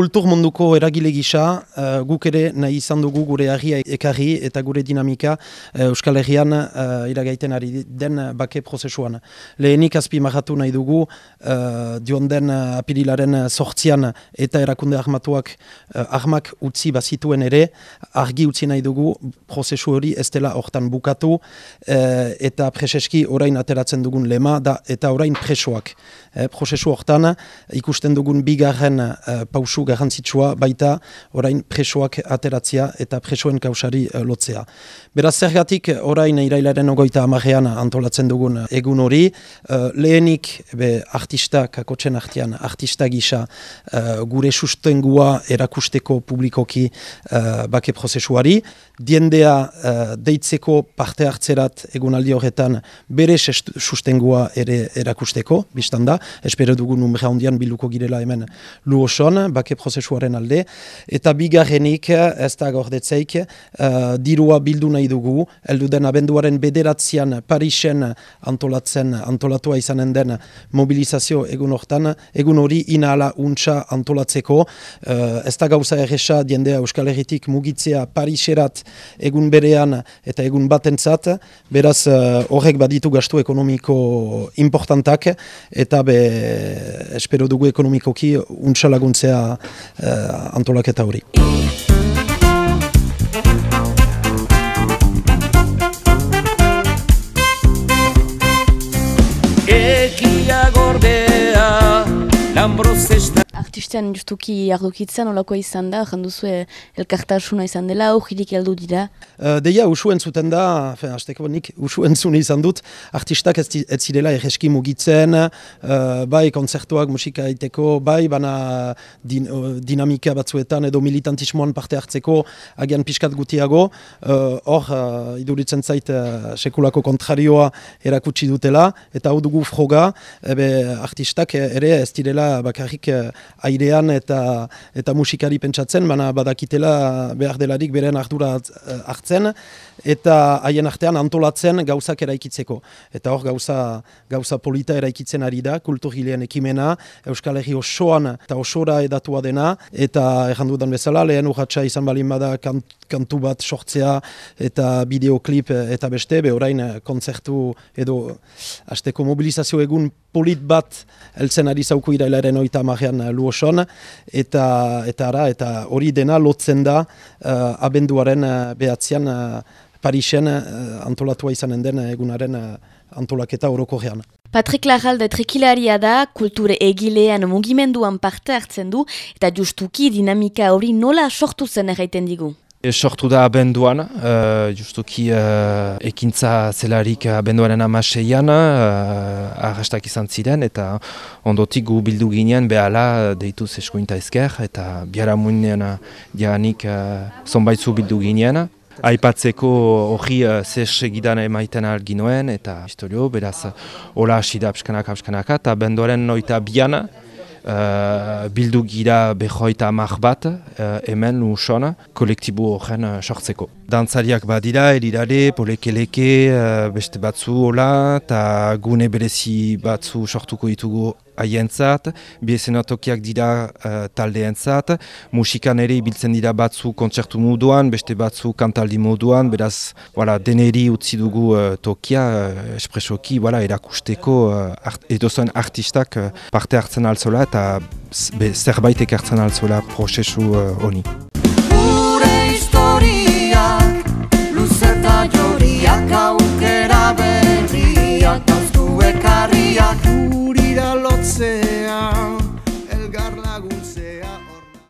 kultur munduko eragile gisa, uh, guk ere nahi izan dugu gure agia ekarri eta gure dinamika uh, Euskal Herrian uh, iragaiten ari den bake prozesuan. Lehenik azpi marratu nahi dugu uh, dion den apirilaren sortzian eta erakunde armatuak uh, armak utzi bazituen ere, argi utzi nahi dugu prozesu hori ez dela hortan bukatu eta preseski orain ateratzen dugun lema da eta orain presoak. Eh, prozesu hortan ikusten dugun bigarren uh, pausu garrantzitsua baita orain presoak ateratzea eta presoen kausari uh, lotzea. Beraz zergatik orain irailaren ogoita amarean antolatzen dugun egun hori, uh, lehenik be, artista, kakotzen artian, artista gisa gure sustengua erakusteko publikoki bake prozesuari, diendea deitzeko parte hartzerat egunaldi horretan bere sustengua ere erakusteko, biztanda, espero dugu numera hondian biluko girela hemen luoson, bake prozesuaren alde, eta bigarrenik ez da gordetzeik, uh, dirua bildu nahi dugu, eldu den abenduaren bederatzean Parisen antolatzen, antolatua izanen den mobilizazio egun hortan, egun hori inala untsa antolatzeko, uh, ez da gauza erresa diendea Euskal Herritik mugitzea Pariserat egun berean eta egun batentzat, beraz uh, horrek baditu gastu ekonomiko importantak, eta espero dugu ekonomikoki untsa laguntzea antolaketa hori. Artistean justuki ardokitzen olako izan da, janduzu elkartasuna izan dela, hojirik heldu dira? Uh, deia, usu entzuten da, fin, azteko nik usu entzun izan dut, artistak ez, ez zirela erreski mugitzen, uh, bai konzertuak musika iteko, bai bana din, uh, dinamika batzuetan edo militantismoan parte hartzeko agian pixkat gutiago, hor, uh, iduritzen zait uh, sekulako kontrarioa erakutsi dutela, eta hau dugu froga, ebe artistak ere ez direla bakarrik airean eta eta musikari pentsatzen, baina badakitela behar delarik beren ardura eh, hartzen, eta haien artean antolatzen gauzak eraikitzeko. Eta hor gauza, gauza polita eraikitzen ari da, kulturgilean ekimena, Euskal Herri osoan eta osora edatua dena, eta errandudan bezala, lehen urratxa izan balin bada kantu bat sortzea eta bideoklip eta beste, be orain konzertu edo hasteko mobilizazio egun polit bat eltzen ari zauku irailaren oita amarean luoson, eta eta ara, eta hori dena lotzen da uh, abenduaren uh, behatzean uh, Parisen uh, antolatua izanen den egunaren uh, antolaketa orokorrean. Patrik Larralde trekilaria da, kulture egilean mugimenduan parte hartzen du, eta justuki dinamika hori nola sortu zen erraiten digu. E, sortu da abenduan, uh, justuki uh, ekintza zelarik abenduaren amaseian, uh, arrastak izan ziren, eta ondotik gu bildu ginen behala deitu eskuinta ezker, eta biara muinean dianik uh, zonbaitzu bildu ginen. Aipatzeko hori uh, zes segidan emaiten alginoen, eta historio, beraz, hola hasi da pskanaka, pskanaka, eta abenduaren noita biana, uh, bildu gira behoita amak bat, uh, hemen usona, kolektibo horren uh, sortzeko. Dantzariak badira, erirare, polekeleke, uh, beste batzu hola, eta gune berezi batzu sortuko ditugu haientzat, biezenatokiak dira uh, taldeentzat, musikan ere ibiltzen dira batzu kontzertu moduan, beste batzu kantaldi moduan, beraz, voilà, deneri utzi dugu uh, tokia, uh, espresoki, voilà, erakusteko uh, art, edozoen artistak uh, parte hartzen altzola eta be, zerbait ekartzen altzola prozesu honi. Gure historiak, luzeta joriak aukera berriak,